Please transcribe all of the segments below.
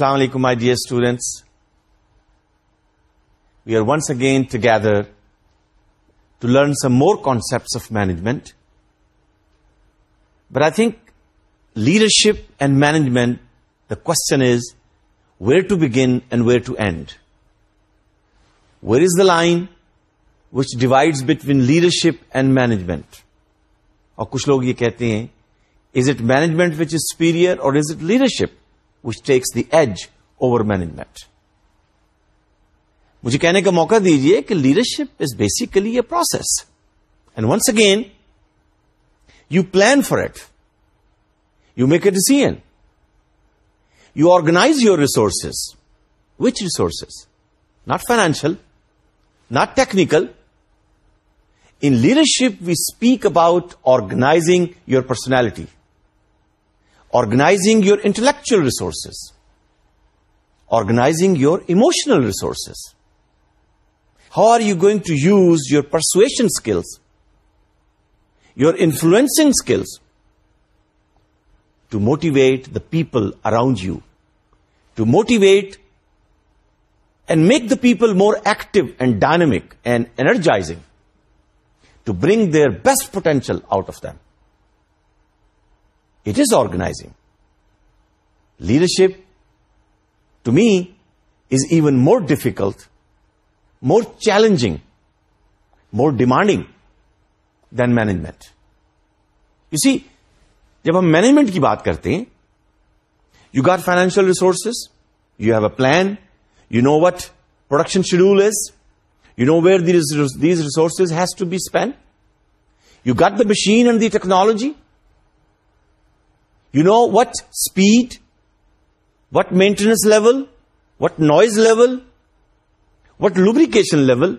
السلام علیکم my dear students we are once again together to learn some more concept of management but I think leadership and management the question is where to begin and where to end where is the line which divide between leadership and management اور کچھ لوگ یہ کہتے ہیں is it management which is superior اور is it leadership which takes the edge over management مجھے کہنے کا موقع دیجیے کہ leadership is basically a process and once again you plan for it you make a decision you organise your resources which resources not financial not technical in leadership we speak about organising your personality organizing your intellectual resources, organizing your emotional resources. How are you going to use your persuasion skills, your influencing skills, to motivate the people around you, to motivate and make the people more active and dynamic and energizing, to bring their best potential out of them? It is organising leadership to me is even more difficult more challenging more demanding than management اسی جب ہم management کی بات کرتے ہیں you got financial resources you have a plan you know what production schedule is you know where these resources has to be spend you got the machine and the technology You know what speed, what maintenance level, what noise level, what lubrication level,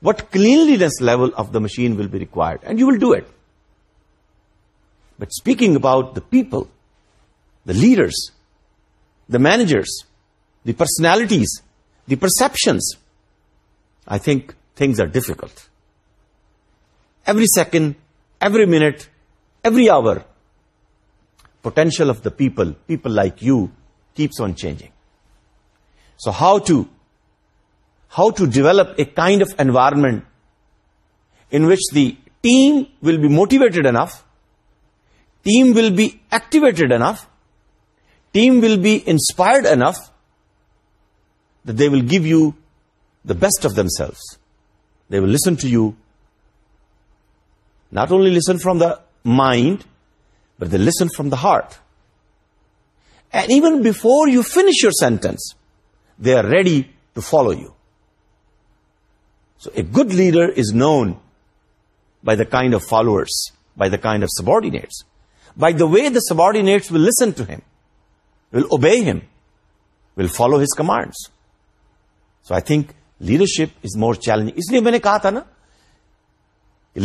what cleanliness level of the machine will be required, and you will do it. But speaking about the people, the leaders, the managers, the personalities, the perceptions, I think things are difficult. Every second, every minute, every hour, potential of the people like you, keeps on changing. So how to develop a kind of environment in which the team will be motivated enough, team will be activated enough, team will be inspired enough that they will give you the best of themselves. They will listen to you, not only listen from the mind, the listen from the heart and even before you finish your sentence they are ready to follow you so a good leader is known by the kind of follower by the kind of subordinates by the way the subordinates will listen to him will obey him will follow his commands so I think leadership is more challenge اس لیے میں نے کہا تھا نا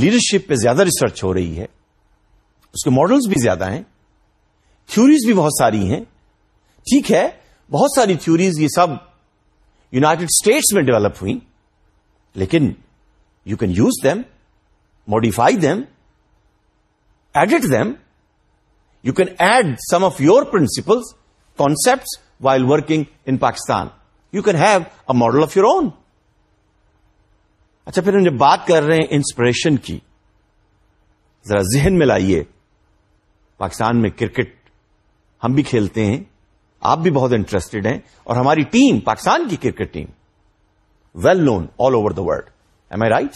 leadership پہ زیادہ research ہو رہی ہے اس کے ماڈلس بھی زیادہ ہیں تھوریز بھی بہت ساری ہیں ٹھیک ہے بہت ساری تھوریز یہ سب یوناٹیڈ اسٹیٹس میں ڈیولپ ہوئی لیکن you can use them modify them edit them you can add some of your principles concept while working in Pakistan you can have a model of your own اچھا پھر ہم جب بات کر رہے ہیں انسپریشن کی ذرا ذہن میں لائیے پاکستان میں کرکٹ ہم بھی کھیلتے ہیں آپ بھی بہت انٹرسٹڈ ہیں اور ہماری ٹیم پاکستان کی cricket team well know all over the world am I right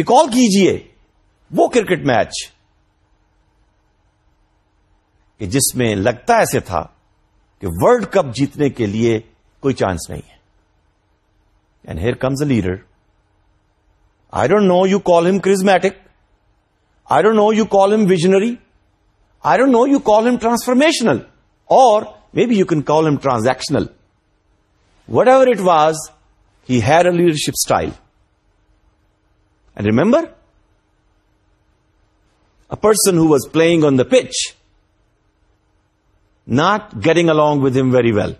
recall کیجیے وہ کرکٹ میچ کہ جس میں لگتا ایسے تھا کہ ولڈ کپ جیتنے کے لیے کوئی چانس نہیں ہے and here comes a leader I don't know you call ہم charismatic I don't know you call ہم visionary don't know you call M transformational اور می be you can call M ٹرانسیکشنل what ever it was ہیڈرشپ style and remember a person who was playing on the pitch not getting along with ہم very well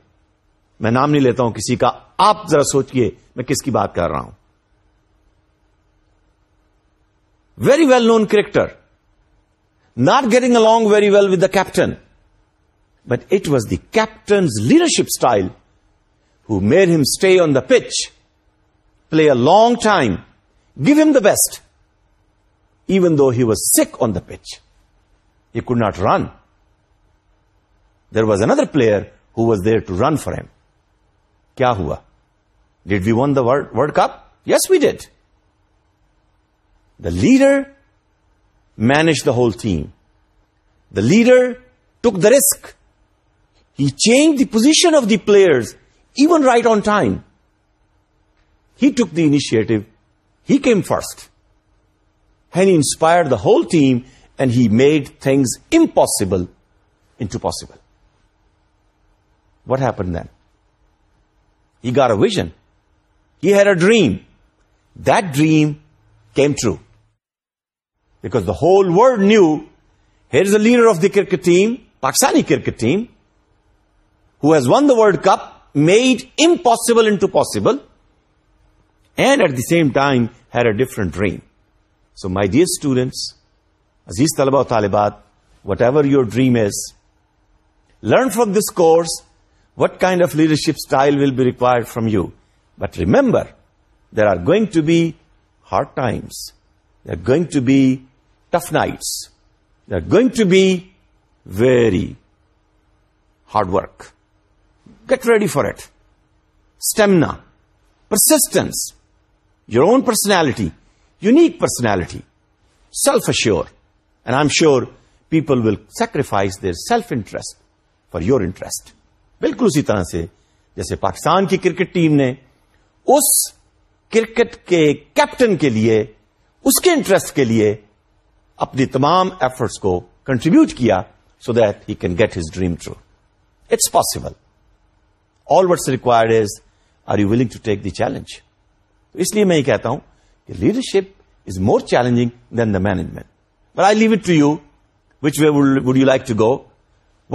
میں نام نہیں لیتا ہوں کسی کا آپ ذرا سوچئے میں کس کی بات کر رہا ہوں very well known character not getting along very well with the captain. But it was the captain's leadership style who made him stay on the pitch, play a long time, give him the best, even though he was sick on the pitch. He could not run. There was another player who was there to run for him. Kya hua? Did we win the World Cup? Yes, we did. The leader managed the whole team. The leader took the risk. He changed the position of the players, even right on time. He took the initiative. He came first. And he inspired the whole team, and he made things impossible into possible. What happened then? He got a vision. He had a dream. That dream came true. Because the whole world knew, here's the leader of the cricket team, Pakistani cricket team, who has won the World Cup, made impossible into possible, and at the same time had a different dream. So my dear students, Aziz Talaba wa Talibat, whatever your dream is, learn from this course what kind of leadership style will be required from you. But remember, there are going to be hard times. There are going to be tough nights they are going to be very hard work get ready for it stamina persistence your own personality unique personality self assure and I am sure people will sacrifice their self interest for your interest بالکل اسی طرح سے جیسے پاکستان کی cricket team نے اس کرکٹ کے کیپٹن کے لیے اس کے انٹرسٹ کے لیے اپنی تمام ایفرٹس کو کنٹریبیوٹ کیا so that he can get his dream true it's possible all what's required is are you willing to take the challenge اس لیے میں یہ کہتا ہوں کہ leadership is more challenging than the management but I leave it to you which way would you like to go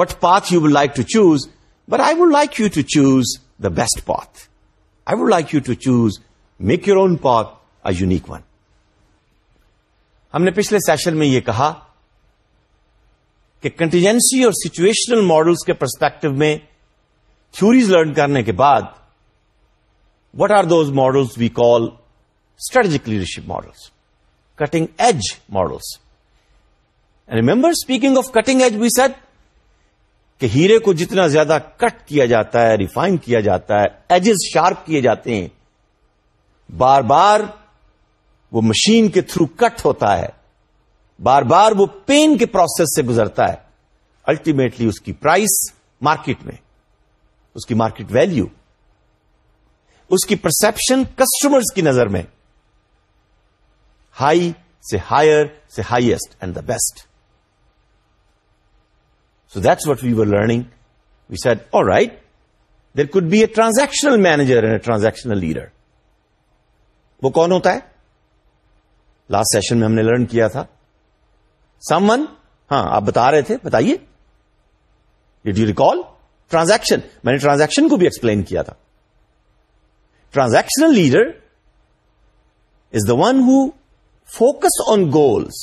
what path you would like to choose but I would like you to choose the best path I would like you to choose make your own path a unique one ہم نے پچھلے session میں یہ کہا کہ contingency اور situational models کے perspective میں تھوریز لرن کرنے کے بعد what are those models we call strategic leadership models cutting edge models remember speaking of cutting edge we set کہ ہیرے کو جتنا زیادہ کٹ کیا جاتا ہے ریفائن کیا جاتا ہے ایجز شارپ کیے جاتے ہیں بار بار وہ مشین کے تھرو کٹ ہوتا ہے بار بار وہ پین کے پروسیس سے گزرتا ہے الٹیمیٹلی اس کی پرائس مارکیٹ میں اس کی مارکیٹ ویلیو اس کی پرسپشن کسٹمرز کی نظر میں ہائی سے ہائر سے highest and the best so that's what were learning we said اور right there could be a transactional manager and a transactional leader وہ کون ہوتا ہے لاسٹ سیشن میں ہم نے لرن کیا تھا سم ون ہاں آپ بتا رہے تھے بتائیے ڈیڈ یو ریکال ٹرانزیکشن میں نے ٹرانزیکشن کو بھی ایکسپلین کیا تھا transactional leader is the one who focus on goals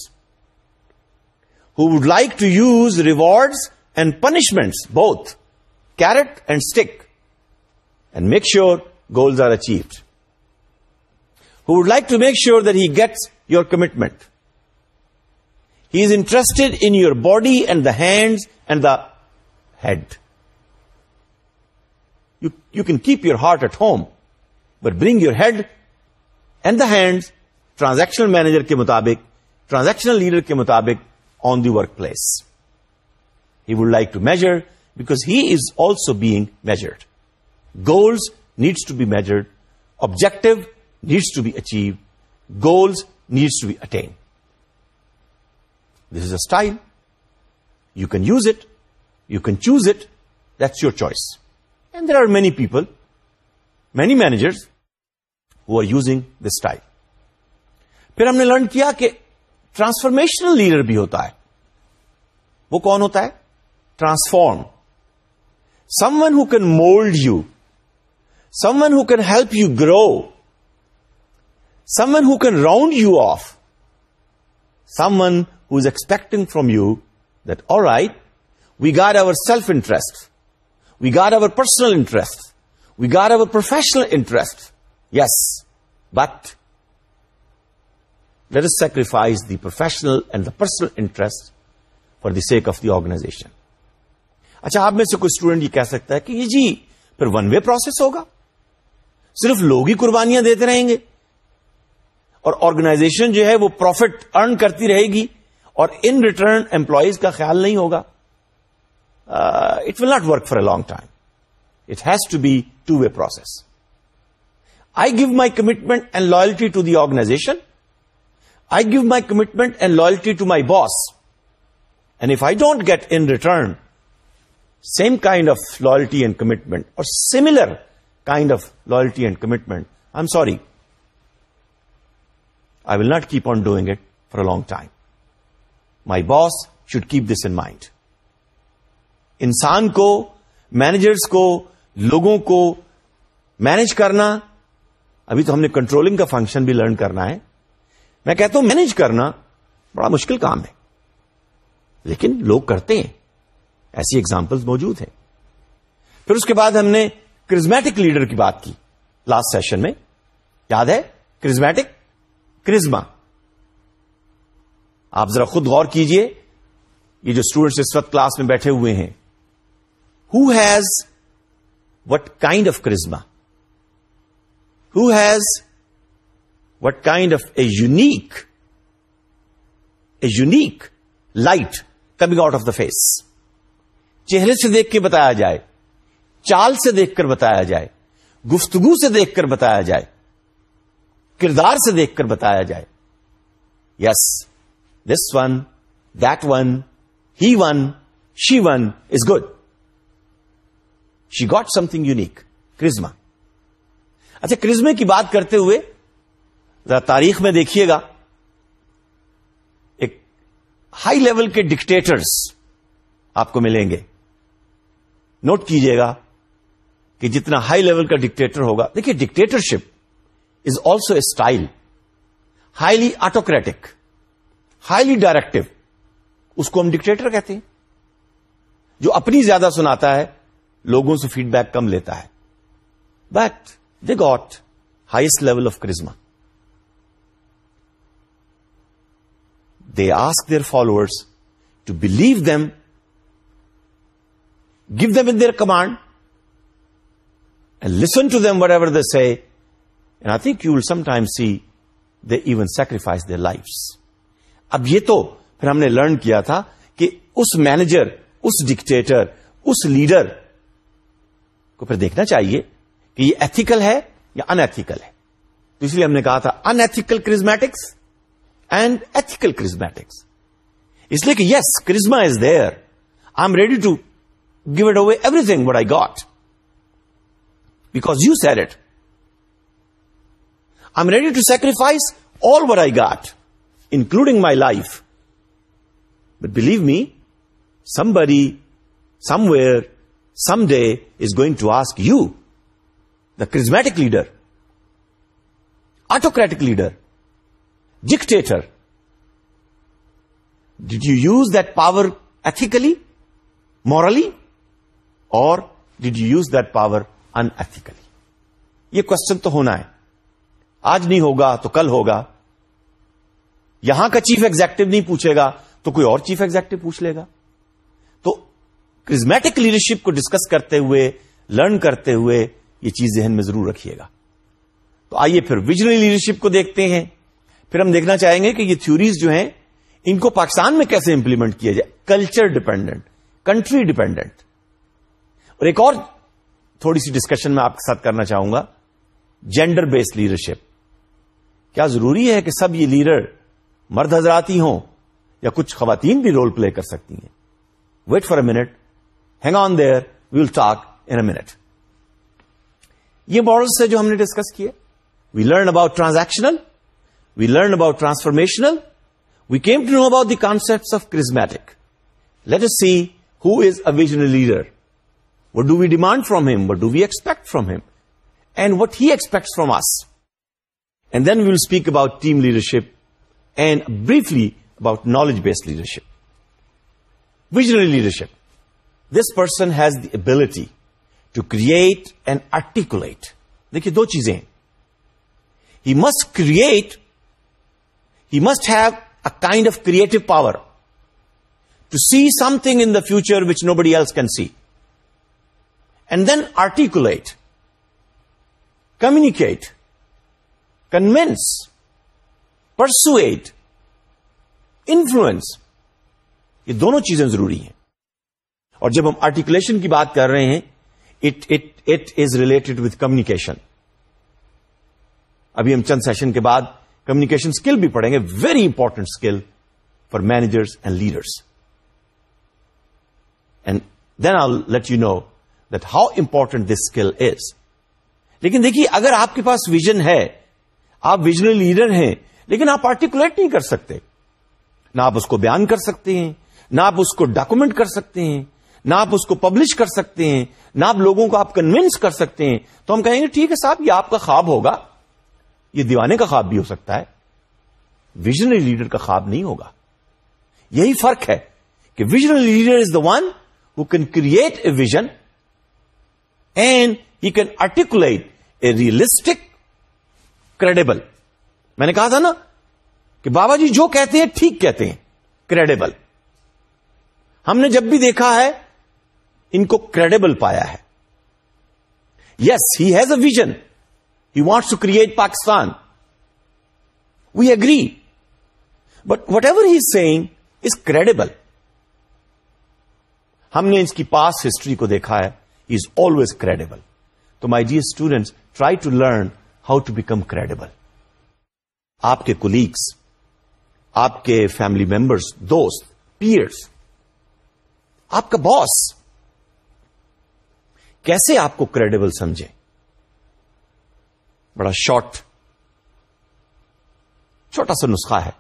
would like to use rewards and punishments both carrot and stick and make sure goals are achieved who would like to make sure that he gets commitment he is interest in your body and the hands and the head you can keep your heart at home but bring your head and the hand transaction manager کے مطابق transaction leader کے مطابق on the work place he would like to measure because he is also being measured goals needs to be measured objective needs to be achieve goals needs to be attained this is a style you can use it you can choose it this your choice and there are many people many managers who style پھر ہم نے learn کیا کہ transformational leader بھی ہوتا ہے وہ کون ہوتا ہے transform someone who can mould you someone who can help you grow someone round you of someone is expecting from you that all right we گار over self interest we گار our personal interest we گار over professional interest yes but let us sacrifice the professional and the personal interest for the sake of the organisation اچھا آپ میں سے کوئی student یہ کہہ سکتا ہے کہ یہ جی پھر ون وے پروسیس ہوگا صرف لوگ ہی قربانیاں دیتے رہیں گے اور آرگنائزیشن جو ہے وہ پروفٹ ارن کرتی رہے گی اور ان ریٹرن امپلائیز کا خیال نہیں ہوگا it will not work for a long time it has to be two way process I give my commitment and loyalty to the organization I give my commitment and loyalty to my boss and if I don't get in return same kind of loyalty and commitment or similar kind of loyalty and commitment I am sorry will not keep on doing it for a long time my boss should keep this in mind انسان کو managers کو لوگوں کو manage کرنا ابھی تو ہم نے کنٹرولنگ کا فنکشن بھی لرن کرنا ہے میں کہتا ہوں مینج کرنا بڑا مشکل کام ہے لیکن لوگ کرتے ہیں ایسی ایگزامپل موجود ہیں پھر اس کے بعد ہم نے کرزمیٹک لیڈر کی بات کی لاسٹ سیشن میں یاد ہے کرزمیٹک کرزما آپ ذرا خود غور کیجئے یہ جو اسٹوڈینٹس اس وقت کلاس میں بیٹھے ہوئے ہیں who has what kind of charisma who has what kind of a unique a unique light coming out of the face چہرے سے دیکھ کے بتایا جائے چال سے دیکھ کر بتایا جائے گفتگو سے دیکھ کر بتایا جائے کردار سے دیکھ کر بتایا جائے yes this one that one he one she one is good she got something unique charisma اچھا کرزمے کی بات کرتے ہوئے ذرا تاریخ میں دیکھیے گا ایک ہائی لیول کے ڈکٹیٹرز آپ کو ملیں گے نوٹ کیجئے گا کہ جتنا ہائی لیول کا ڈکٹیٹر ہوگا دیکھیے dictatorship also a style highly autocratic highly directive اس کو ہم ڈکٹیٹر کہتے ہیں جو اپنی زیادہ سناتا ہے لوگوں سے فیڈ بیک کم لیتا ہے but they got highest level of charisma they ask their followers to believe them give them in their command and listen to them whatever they say I think you you some time see they even sacrifice they life اب یہ تو پھر ہم نے learn کیا تھا کہ اس مینیجر اس ڈکٹیٹر اس لیڈر کو پھر دیکھنا چاہیے کہ یہ ایتھیکل ہے یا انیتھیکل ہے تو اس لیے ہم نے کہا تھا unethical charismatics and ethical charismatics اس لیے کہ yes charisma is there I am ready to give it away everything what I got because you سیر it ready to sacrifice all over I got including my life but believe me somebody somewhere someday is going to ask you the car leader autocratic leader dictator did you use that power ethically morally اور did you use that power unethically یہ question تو ہونا ہے آج نہیں ہوگا تو کل ہوگا یہاں کا چیف ایگزیکٹو نہیں پوچھے گا تو کوئی اور چیف ایگزیکٹو پوچھ لے گا تو کرزمیٹک لیڈرشپ کو ڈسکس کرتے ہوئے لرن کرتے ہوئے یہ چیز ذہن میں ضرور رکھیے گا تو آئیے پھر ویژنل لیڈرشپ کو دیکھتے ہیں پھر ہم دیکھنا چاہیں گے کہ یہ تھیوریز جو ہیں ان کو پاکستان میں کیسے امپلیمنٹ کیا جائے کلچر ڈپینڈنٹ کنٹری ڈپینڈنٹ اور ایک اور تھوڑی سی ڈسکشن میں آپ کے ساتھ کرنا چاہوں گا جینڈر بیس لیڈرشپ کیا ضروری ہے کہ سب یہ لیڈر مرد حضراتی ہوں یا کچھ خواتین بھی رول پلے کر سکتی ہیں wait for a minute hang on there we will talk in minute یہ ماڈلس سے جو ہم نے ڈسکس کیے we learn about transactional we learn about transformational we came to know about the concept of charismatic let S see who is a ویژنل leader what do we demand from him what do we expect from him and what he expect from us then we well speak about team leadership and briefly about knowledge based leadership visionary leadership this person has the ability to create and articulate دیکھیے دو چیزیں ہیں he must create he must have a kind of creative power to see something in the future which nobody else can see and then articulate communicate convince persuade influence یہ دونوں چیزیں ضروری ہیں اور جب ہم articulation کی بات کر رہے ہیں it it it is related with communication ابھی ہم چند سیشن کے بعد کمیکیشن اسکل بھی پڑھیں گے very important skill for managers and leaders and then all let you know that how important this skill is لیکن دیکھیے اگر آپ کے پاس ویژن ہے آپ ویژل لیڈر ہیں لیکن آپ آرٹیکولیٹ نہیں کر سکتے نہ آپ اس کو بیان کر سکتے ہیں نہ آپ اس کو ڈاکومنٹ کر سکتے ہیں نہ آپ اس کو پبلش کر سکتے ہیں نہ آپ لوگوں کو آپ کنوینس کر سکتے ہیں تو ہم کہیں گے ٹھیک ہے صاحب یہ آپ کا خواب ہوگا یہ دیوانے کا خواب بھی ہو سکتا ہے ویژنری لیڈر کا خواب نہیں ہوگا یہی فرق ہے کہ visionary leader is the one can create a vision and he can articulate a realistic credible میں نے کہا تھا نا کہ بابا جی جو کہتے ہیں ٹھیک کہتے ہیں کریڈیبل ہم نے جب بھی دیکھا ہے ان کو کریڈیبل پایا ہے yes he has a vision he want to create Pakistan we agree but whatever he seeing is credible ہم نے اس کی پاس ہسٹری کو دیکھا ہے از آلویز کریڈیبل تو my dear students try to learn how to become credible آپ کے colleagues آپ کے فیملی ممبرس دوست پیئرس آپ کا باس کیسے آپ کو کریڈیبل سمجھے بڑا شارٹ چھوٹا سا نسخہ ہے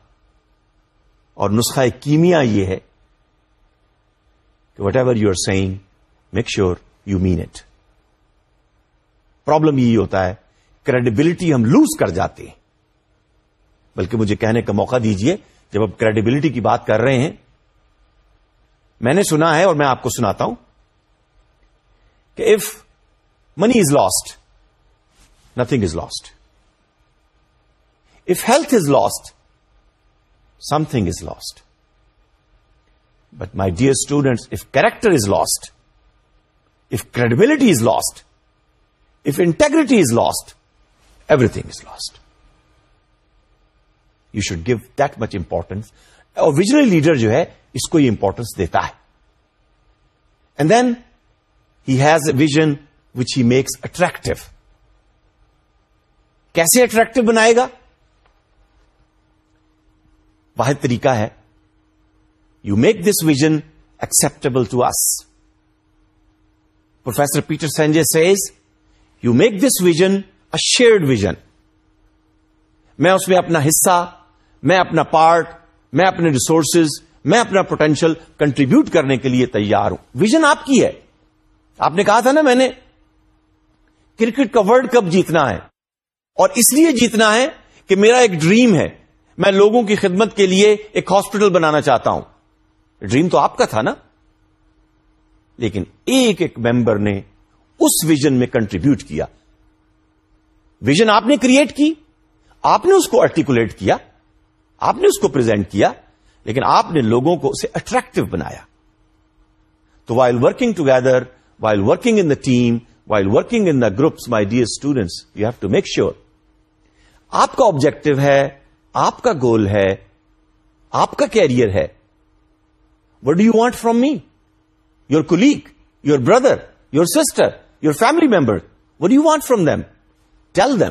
اور نسخہ کیمیا یہ ہے کہ whatever you are seeing make sure you mean it problem یہی ہوتا ہے کریڈیبلٹی ہم لوز کر جاتے ہیں بلکہ مجھے کہنے کا موقع دیجئے جب آپ کریڈیبلٹی کی بات کر رہے ہیں میں نے سنا ہے اور میں آپ کو سناتا ہوں کہ if money is lost nothing is lost if health is lost something is lost but my dear student if character is lost if credibility is lost if integrity is lost everything is lost you should give that much importance اور visional leader جو ہے اس کو یہ importance دیتا ہے and then has a vision which he makes attractive کیسے attractive بنائے گا واحد طریقہ ہے you make this vision acceptable to us professor Peter Senge says you make this vision shared vision میں اس میں اپنا حصہ میں اپنا پارٹ میں اپنے ریسورسز میں اپنا پوٹینشیل کنٹریبیوٹ کرنے کے لیے تیار ہوں ویژن آپ کی ہے آپ نے کہا تھا نا میں نے کرکٹ کا ورلڈ کپ جیتنا ہے اور اس لیے جیتنا ہے کہ میرا ایک ڈریم ہے میں لوگوں کی خدمت کے لیے ایک ہاسپٹل بنانا چاہتا ہوں ڈریم تو آپ کا تھا نا لیکن ایک ایک ممبر نے اس ویژن میں کنٹریبیوٹ کیا ویژن آپ نے کریٹ کی آپ نے اس کو آرٹیکولیٹ کیا آپ نے اس کو پرزینٹ کیا لیکن آپ نے لوگوں کو اسے اٹریکٹو بنایا تو while working together while working in the team while working in the groups my dear students you have to make sure آپ کا آبجیکٹو ہے آپ کا گول ہے آپ کا کیریئر ہے what do you want from me your colleague your brother your sister your family member what you want from them tell them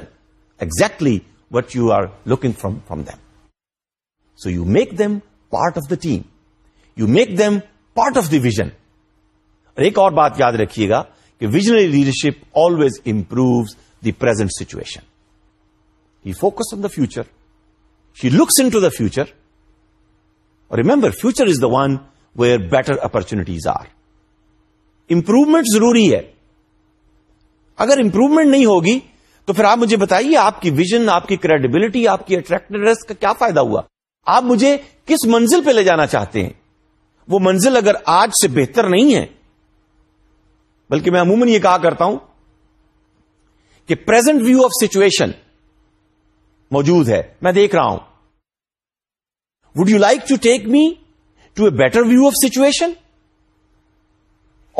exactly what you are looking from from them so you make them part of the team you make them part of the vision ایک اور بات یاد رکھیے گا کہ visionary leadership always improve the present situation he focus on the future she looks into to the future اور remember future is the one where better opportunities are improvement ضروری ہے اگر امپروومنٹ نہیں ہوگی تو پھر آپ مجھے بتائیے آپ کی ویژن آپ کی کریڈیبلٹی آپ کی اٹریکٹنیس کا کیا فائدہ ہوا آپ مجھے کس منزل پہ لے جانا چاہتے ہیں وہ منزل اگر آج سے بہتر نہیں ہے بلکہ میں عموماً یہ کہا کرتا ہوں کہ پرزنٹ ویو آف سچویشن موجود ہے میں دیکھ رہا ہوں would you like to take me to a better view of situation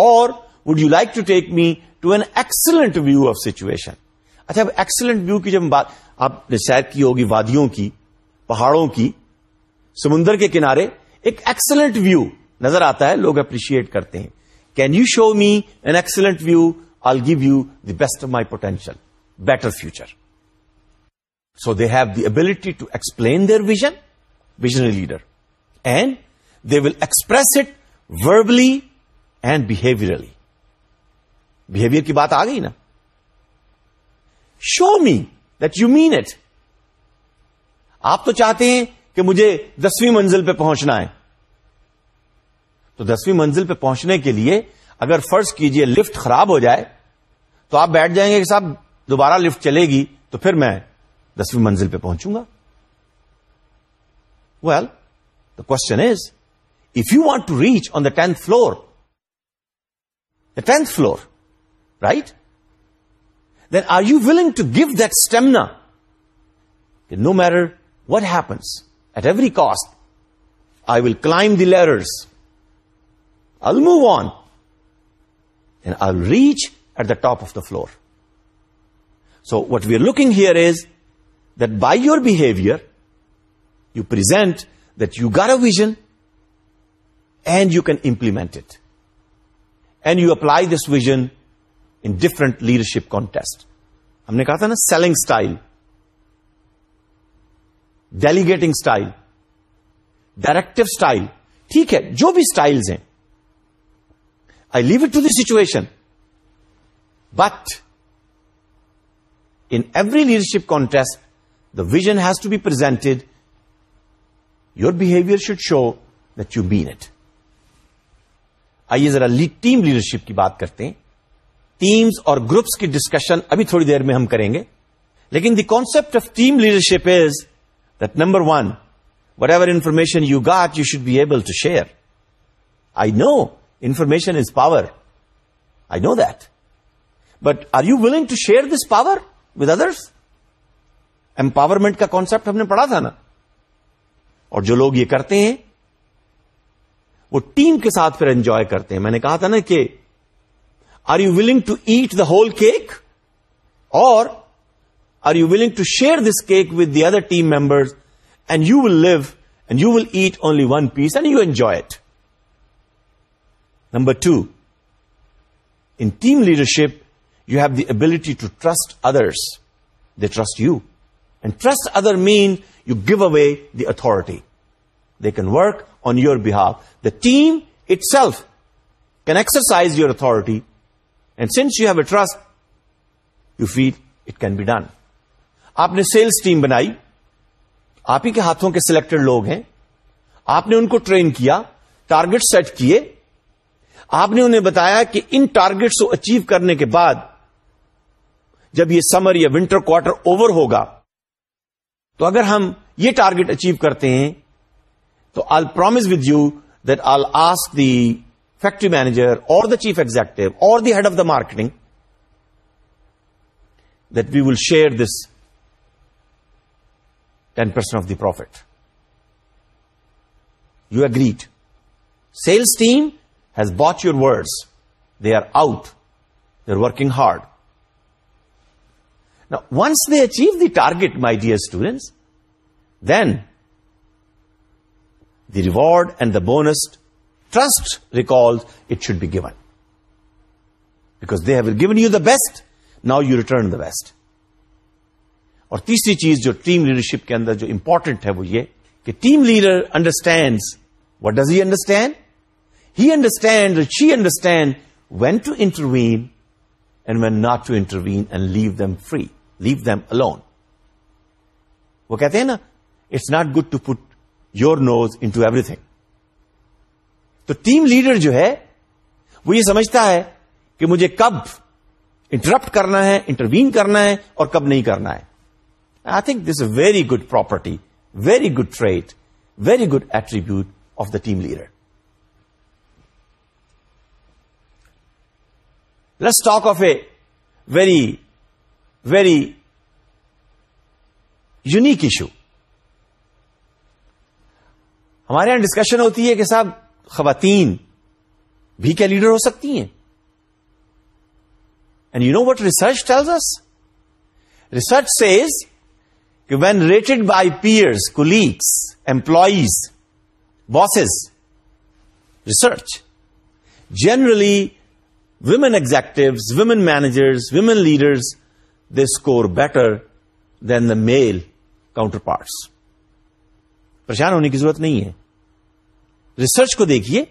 اور would you like to take me to an excellent view of situation اچھا اب ایکسلنٹ ویو کی جب بات آپ نے سیر کی ہوگی وادیوں کی پہاڑوں کی سمندر کے کنارے ایک ایکسلنٹ ویو نظر آتا ہے لوگ اپریشیٹ کرتے ہیں can you show me an excellent view all give you the best of my potential better future so they have the ability to explain their vision visionary leader and they will express it verbally and behaviourally behaviour کی بات آ گئی نا show me that you mean it آپ تو چاہتے ہیں کہ مجھے دسویں منزل پہ پہنچنا ہے تو دسویں منزل پہ پہنچنے کے لیے اگر فرض کیجئے لفٹ خراب ہو جائے تو آپ بیٹھ جائیں گے کہ صاحب دوبارہ لفٹ چلے گی تو پھر میں دسویں منزل پہ پہنچوں گا well the question is if you want to reach on the tenth floor tenth floor right then are you willing to give that stamina? That no matter what happens, at every cost, I will climb the ladders. I'll move on. And I'll reach at the top of the floor. So what we're looking here is that by your behavior, you present that you got a vision and you can implement it. And you apply this vision different leadership context ہم نے کہا تھا نا selling style delegating style directive style ٹھیک ہے جو بھی style ہیں I leave it to the situation but in every leadership context the vision has to be presented your behaviour should show that you been it آئیے ذرا team leadership کی بات کرتے ہیں ٹیمز اور گروپس کی ڈسکشن ابھی تھوڑی دیر میں ہم کریں گے لیکن the concept of team leadership is that number one whatever information you got you should be able to share I know information is power I know that but are you willing to share this power with others empowerment کا concept ہم نے پڑھا تھا نا اور جو لوگ یہ کرتے ہیں وہ ٹیم کے ساتھ پھر انجوائے کرتے ہیں میں نے کہا تھا نا کہ Are you willing to eat the whole cake? Or are you willing to share this cake with the other team members, and you will live and you will eat only one piece and you enjoy it? Number two, in team leadership, you have the ability to trust others. They trust you. And trust other means you give away the authority. They can work on your behalf. The team itself can exercise your authority since you have trust you feel it can be done آپ نے sales team بنائی آپ ہی کے ہاتھوں کے selected لوگ ہیں آپ نے ان کو ٹرین کیا ٹارگیٹ سیٹ کیے آپ نے انہیں بتایا کہ ان ٹارگیٹس کو اچیو کرنے کے بعد جب یہ سمر یا ونٹر کوارٹر اوور ہوگا تو اگر ہم یہ ٹارگیٹ اچیو کرتے ہیں تو I promise with you that I ask the factory manager or the chief executive or the head of the marketing, that we will share this 10% of the profit. You agreed. Sales team has bought your words. They are out. They're working hard. Now, once they achieve the target, my dear students, then the reward and the bonus trust recall it should be given back they have given you the best now you return the best اور تیسری چیز جو team leadership کے اندر جو important ہے وہ یہ کہ team leader understand what does he understand he understand she understand when to intervene and when not to intervene and leave them free leave them alone وہ کہتے ہیں نا it's not good to put your nose into everything تو team leader جو ہے وہ یہ سمجھتا ہے کہ مجھے کب انٹرپٹ کرنا ہے انٹروین کرنا ہے اور کب نہیں کرنا ہے I think this a very good property very good trait very good attribute of the team leader let's talk of a very very unique issue ہمارے یہاں ڈسکشن ہوتی ہے کہ صاحب خواتین بھی کیا لیڈر ہو سکتی ہیں and you know what research tells us research says کہ when rated by peers colleagues employees bosses research generally women executives women managers women leaders, they score better than the male counterparts پریشان ہونے کی ضرورت نہیں ہے research کو دیکھیے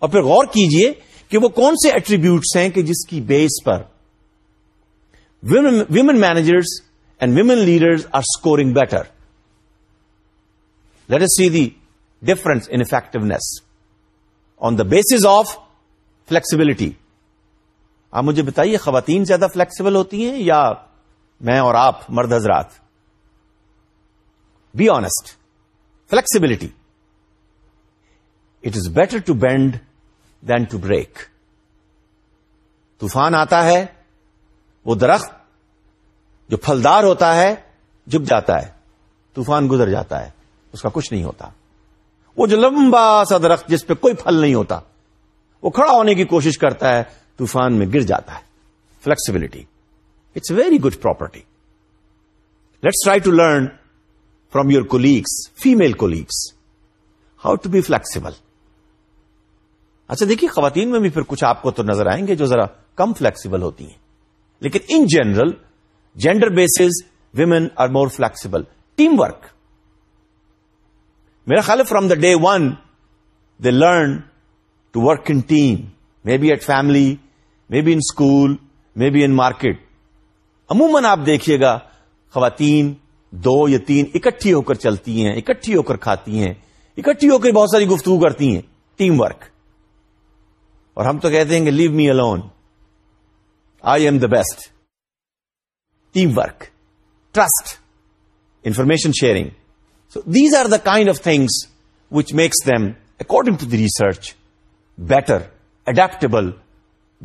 اور پھر غور کیجئے کہ وہ کون سے ایٹریبیوٹس ہیں کہ جس کی بیس پر women managers and women leader are scoring better let us see the difference in effectiveness on the basis of flexibility آپ مجھے بتائیے خواتین زیادہ فلیکسیبل ہوتی ہیں یا میں اور آپ مرد حضرات be honest flexibility it is better to bend than to break طوفان آتا ہے وہ درخت جو پھلدار ہوتا ہے جب جاتا ہے طوفان گزر جاتا ہے اس کا کچھ نہیں ہوتا وہ جو لمبا سا درخت جس پہ کوئی پھل نہیں ہوتا وہ کھڑا ہونے کی کوشش کرتا ہے طوفان میں گر جاتا ہے flexibility it's very good property let's try to learn from your colleagues female colleagues how to be flexible اچھا دیکھیے خواتین میں بھی پھر کچھ آپ کو تو نظر آئیں گے جو ذرا کم فلیکسیبل ہوتی ہیں لیکن in general gender basis women are more flexible team work میرا خیال ہے from the day one they learn to work in team maybe at family maybe in school maybe in market عموماً آپ دیکھیے گا خواتین دو یا تین اکٹھی ہو کر چلتی ہیں اکٹھی ہو کر کھاتی ہیں اکٹھی ہو کر بہت ساری گفتگو کرتی ہیں ٹیم ورک اور ہم تو کہتے ہیں کہ leave me alone I am the best team work trust information sharing so these are the kind of things which makes them according to the research better adaptable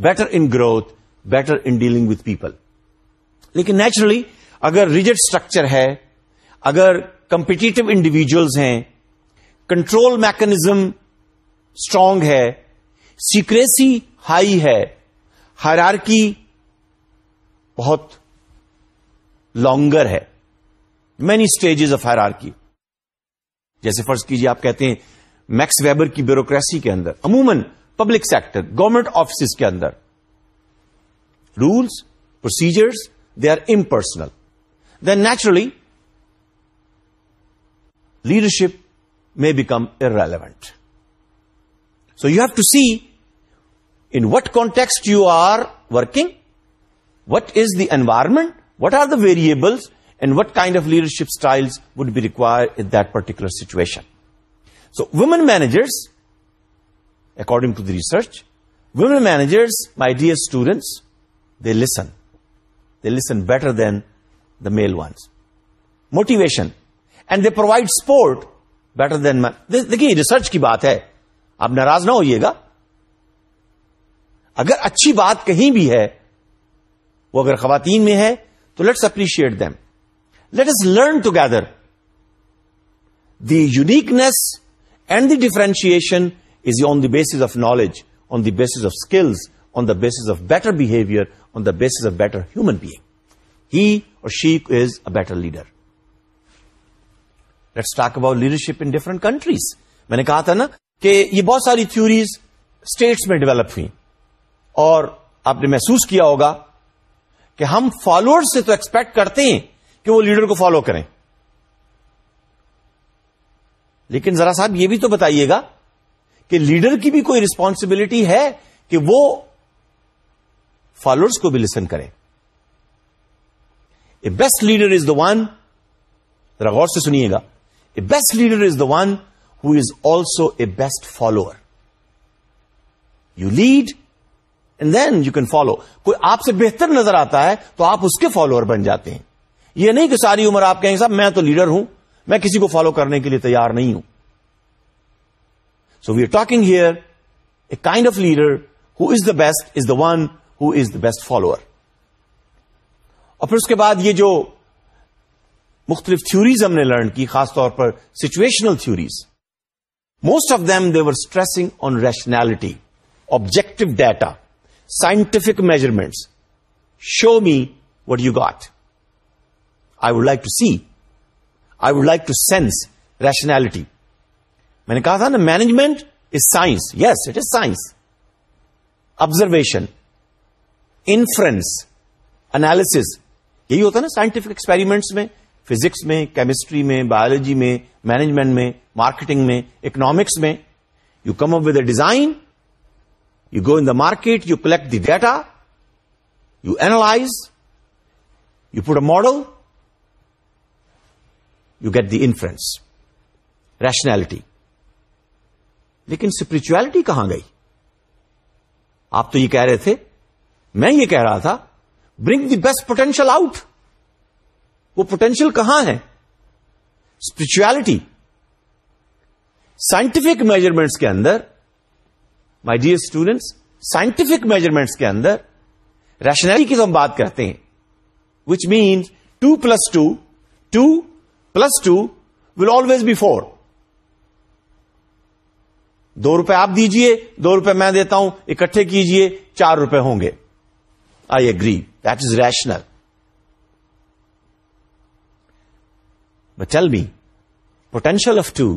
better in growth better in dealing with people لیکن naturally اگر rigid structure ہے اگر competitive individuals ہیں control mechanism strong ہے secrecy high ہے hierarchy کی بہت longer ہے مینی اسٹیجز آف ہرارکی کی جیسے فرض کیجیے آپ کہتے ہیں میکس ویبر کی بیوروکریسی کے اندر عموماً پبلک سیکٹر گورمنٹ آفس کے اندر rules procedures they are impersonal then naturally leadership میں become irrelevant. So you have to see what context you are working what is the environment what are the variables and what kind of leadership style would be require in particular situation so women managers according to the research women managers my dear students they listen they listen better than the male ones motivation and they provide support better than men دیکھیے ریسرچ کی بات ہے آپ ناراض نہ ہوئیے گا اگر اچھی بات کہیں بھی ہے وہ اگر خواتین میں ہے تو let's appreciate them let us learn together the uniqueness and the differentiation is on the base of knowledge on the base of skills on the base of better behaviour on the basis of better human being he اور she is a better leader let's talk about leadership in different countries میں نے کہا تھا نا کہ یہ بہت ساری تھوریز اسٹیٹس میں ڈیولپ ہوئی اور آپ نے محسوس کیا ہوگا کہ ہم فالوور سے تو ایکسپیکٹ کرتے ہیں کہ وہ لیڈر کو فالو کریں لیکن ذرا صاحب یہ بھی تو بتائیے گا کہ لیڈر کی بھی کوئی ریسپانسبلٹی ہے کہ وہ فالوئرس کو بھی لسن کریں a best leader is the one ذرا غور سے سنیے گا a best leader is the one who is also a best follower you lead and then you can follow کوئی آپ سے بہتر نظر آتا ہے تو آپ اس کے فالوور بن جاتے ہیں یہ نہیں کہ ساری عمر آپ کہیں صاحب میں تو لیڈر ہوں میں کسی کو فالو کرنے کے لیے تیار نہیں ہوں so we are talking here a kind of leader who is the best is the one who is the best follower اور پھر اس کے بعد یہ جو مختلف تھوریز ہم نے لرن کی خاص طور پر situational theories most of them they're stressing on rationality objective data scientific measurements show me what you got I would like to see I would like to sense rationality میں نے کہا تھا نا management is science yes it is science observation inference analysis یہی ہوتا ہے نا scientific experiments میں فزکس میں کیمسٹری میں بایولوجی میں مینجمنٹ میں مارکیٹنگ میں اکنامکس میں you come up with a design You go in the market, you collect the data, you analyze, you put a model, you get the inference, rationality. لیکن spirituality کہاں گئی آپ تو یہ کہہ رہے تھے میں یہ کہہ رہا تھا bring the best potential out وہ پوٹینشیل کہاں ہے اسپرچویلٹی سائنٹفک میجرمنٹس کے اندر my dear students scientific measurements کے اندر ریشنری کی ہم بات کرتے ہیں which means two plus two two plus two will always be four دو روپے آپ دیجئے دو روپے میں دیتا ہوں اکٹھے کیجئے چار روپے ہوں گے I agree that is دیشنل tell بھی potential of two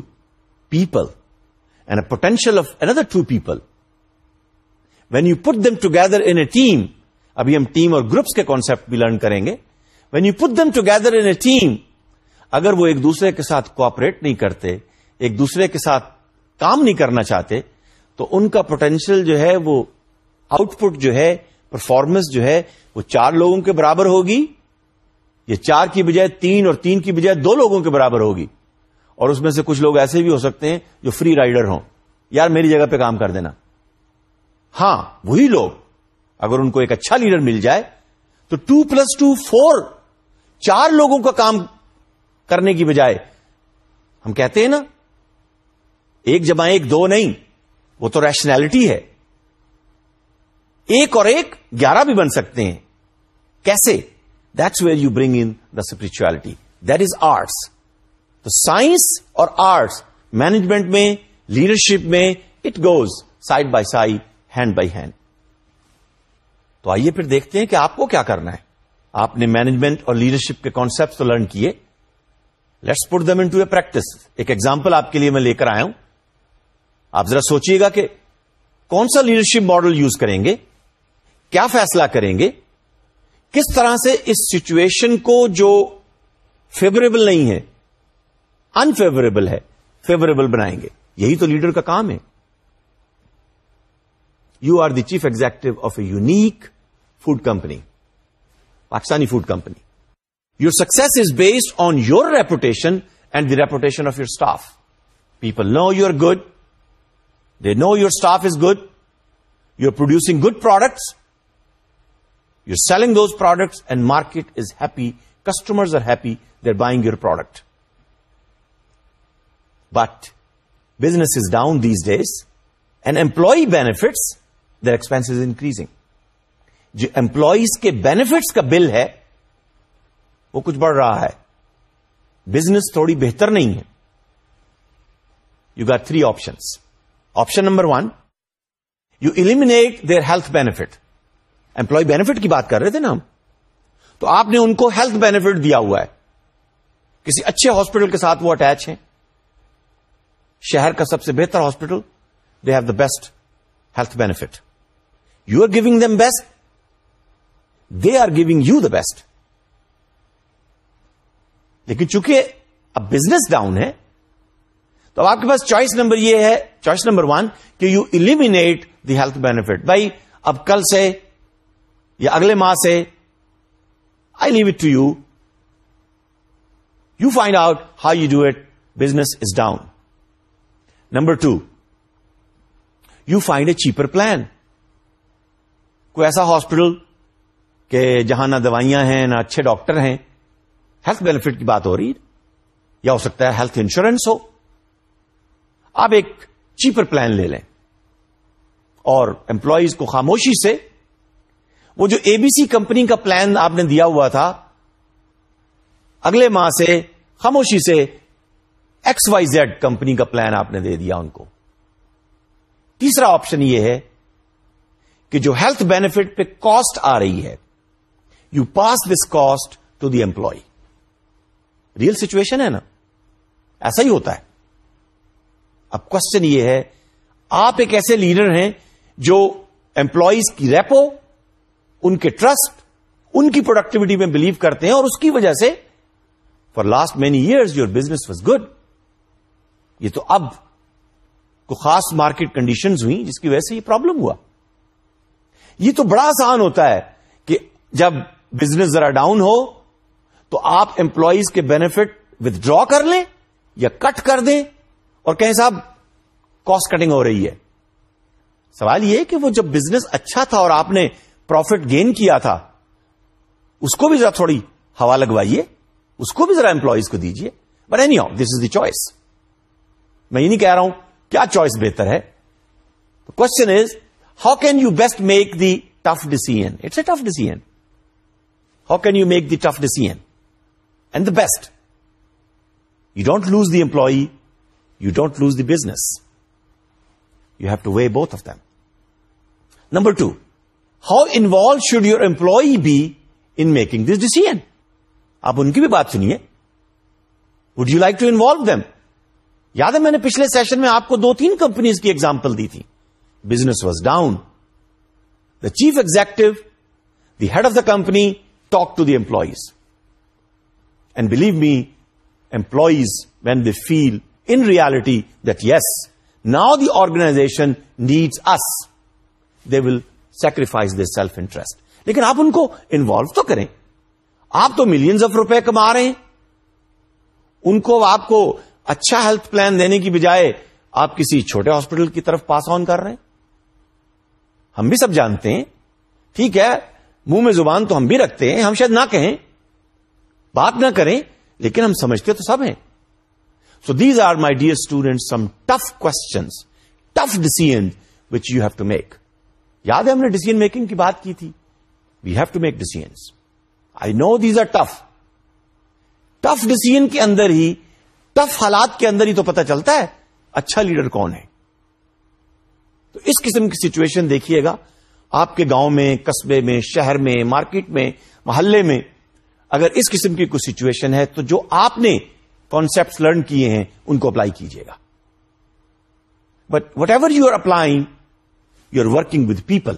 people and a potential of اندر two people when you put them together in a team ابھی ہم ٹیم اور گروپس کے کانسیپٹ بھی لرن کریں گے when you put them together in a team اگر وہ ایک دوسرے کے ساتھ کوپریٹ نہیں کرتے ایک دوسرے کے ساتھ کام نہیں کرنا چاہتے تو ان کا پوٹینشیل جو ہے وہ آؤٹ پٹ جو ہے پرفارمنس جو ہے وہ چار لوگوں کے برابر ہوگی یہ چار کی بجائے تین اور تین کی بجائے دو لوگوں کے برابر ہوگی اور اس میں سے کچھ لوگ ایسے بھی ہو سکتے ہیں جو فری رائڈر ہوں یار میری جگہ پہ کام کر دینا ہاں وہی لوگ اگر ان کو ایک اچھا لیڈر مل جائے تو ٹو پلس ٹو فور چار لوگوں کا کام کرنے کی بجائے ہم کہتے ہیں نا ایک جمع ایک دو نہیں وہ تو ریشنلٹی ہے ایک اور ایک گیارہ بھی بن سکتے ہیں کیسے that's where you bring in the spirituality that is arts تو سائنس اور آرٹس مینجمنٹ میں لیڈرشپ میں it goes side by side hand by hand تو آئیے پھر دیکھتے ہیں کہ آپ کو کیا کرنا ہے آپ نے مینجمنٹ اور لیڈرشپ کے کانسیپٹ تو لرن کیے let's put them to a practice ایک ایگزامپل آپ کے لیے میں لے کر آیا ہوں آپ ذرا سوچیے گا کہ کون سا لیڈرشپ ماڈل یوز کریں گے کیا فیصلہ کریں گے کس طرح سے اس سچویشن کو جو فیوریبل نہیں ہے انفیوریبل ہے فیوریبل بنائیں گے یہی تو لیڈر کا کام ہے You are the chief executive of a unique food company, Pakistani food company. Your success is based on your reputation and the reputation of your staff. People know you're good. They know your staff is good. You're producing good products. You're selling those products and market is happy. Customers are happy. They're buying your product. But business is down these days and employee benefits there expense is increasing جو employees کے benefits کا bill ہے وہ کچھ بڑھ رہا ہے business تھوڑی بہتر نہیں ہے یو گری options option number one you eliminate their health benefit employee benefit کی بات کر رہے تھے نا ہم تو آپ نے ان کو ہیلتھ بینیفٹ دیا ہوا ہے کسی اچھے ہاسپٹل کے ساتھ وہ اٹیچ ہیں شہر کا سب سے بہتر hospital they have the best health benefit you are giving them best they are giving you the best لیکن چونکہ اب بزنس ڈاؤن ہے تو اب آپ کے پاس چوائس نمبر یہ ہے چوائس نمبر ون کہ you eliminate the health benefit بھائی اب کل سے یا اگلے ماہ سے I leave it to you you find out how you do it business is down number two you find a cheaper plan کوئی ایسا ہاسپٹل کہ جہاں نہ دوائیاں ہیں نہ اچھے ڈاکٹر ہیں ہیلتھ بینیفٹ کی بات ہو رہی یا ہو سکتا ہے ہیلتھ انشورنس ہو آپ ایک چیپر پلان لے لیں اور امپلائیز کو خاموشی سے وہ جو اے بی سی کمپنی کا پلان آپ نے دیا ہوا تھا اگلے ماہ سے خاموشی سے ایکس وائی زیڈ کمپنی کا پلان آپ نے دے دیا ان کو تیسرا آپشن یہ ہے کہ جو ہیلتھ بینیفٹ پہ کاسٹ آ رہی ہے you pass this cost to the employee real situation ہے نا ایسا ہی ہوتا ہے اب کوشچن یہ ہے آپ ایک ایسے لیڈر ہیں جو امپلائیز کی ریپو ان کے ٹرسٹ ان کی پروڈکٹیوٹی میں بلیو کرتے ہیں اور اس کی وجہ سے for last many years your business was good یہ تو اب کو خاص مارکیٹ کنڈیشنز ہوئی جس کی وجہ سے یہ پرابلم ہوا یہ تو بڑا آسان ہوتا ہے کہ جب بزنس ذرا ڈاؤن ہو تو آپ امپلائیز کے بینیفٹ ود ڈرا کر لیں یا کٹ کر دیں اور کہیں صاحب کاسٹ کٹنگ ہو رہی ہے سوال یہ کہ وہ جب بزنس اچھا تھا اور آپ نے پروفٹ گین کیا تھا اس کو بھی ذرا تھوڑی ہوا لگوائیے اس کو بھی ذرا امپلائیز کو دیجیے but anyhow this is the choice میں یہ نہیں کہہ رہا ہوں کیا چوائس بہتر ہے question is how can you best make the tough decision it's a tough decision how can you make the tough decision and the best you don't lose the employee you don't lose the business you have to weigh both of them number two how involve should your employee be in making this decision آپ ان کی بھی بات سنیے would you like to involve them یاد ہے میں نے پچھلے سیشن میں آپ کو دو تین کمپنیز کی ایگزامپل دی تھیں business was down the chief executive the head of the company talk to the employees and believe me employees when they feel in reality that yes now the organization needs us they will sacrifice the self interest لیکن آپ ان کو involve تو کریں آپ تو millions of روپے کما رہے ہیں ان کو آپ کو اچھا ہیلتھ پلان دینے کی بجائے آپ کسی چھوٹے ہاسپٹل کی طرف پاس آن کر رہے ہیں ہم بھی سب جانتے ہیں ٹھیک ہے منہ میں زبان تو ہم بھی رکھتے ہیں ہم شاید نہ کہیں بات نہ کریں لیکن ہم سمجھتے تو سب ہیں so these are my dear student some tough questions tough decision which you have to make یاد ہے ہم نے ڈیسیزن میکنگ کی بات کی تھی we have to make decisions I know these are tough tough decision کے اندر ہی ٹف حالات کے اندر ہی تو پتہ چلتا ہے اچھا لیڈر کون ہے تو اس قسم کی سچویشن دیکھیے گا آپ کے گاؤں میں قصبے میں شہر میں مارکیٹ میں محلے میں اگر اس قسم کی کوئی سچویشن ہے تو جو آپ نے کانسپٹ لرن کیے ہیں ان کو اپلائی کیجیے گا but whatever you are applying you are working with people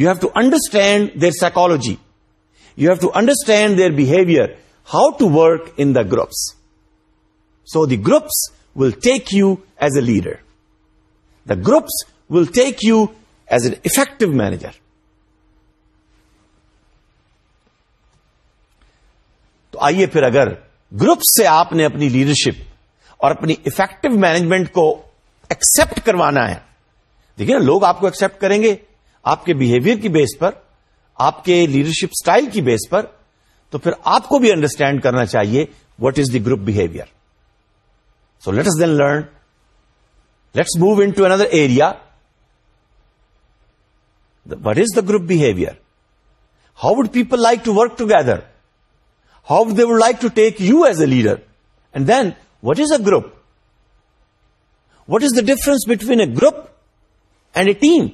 you have to understand their psychology you have to understand their behaviour how to work in the groups so the groups will take you as a leader groups will take you as an effective manager تو آئیے پھر اگر groups سے آپ نے اپنی leadership اور اپنی افیکٹو مینجمنٹ کو ایکسپٹ کروانا ہے دیکھیے نا لوگ آپ کو ایکسپٹ کریں گے آپ کے بہیویئر کی بیس پر آپ کے لیڈرشپ اسٹائل کی بیس پر تو پھر آپ کو بھی انڈرسٹینڈ کرنا چاہیے what is the group behaviour so let us then learn let's move another area the what is the group behaviour how would people like to work together how would they would like to take you as a leader and then what is a group what is the difference between a group and a team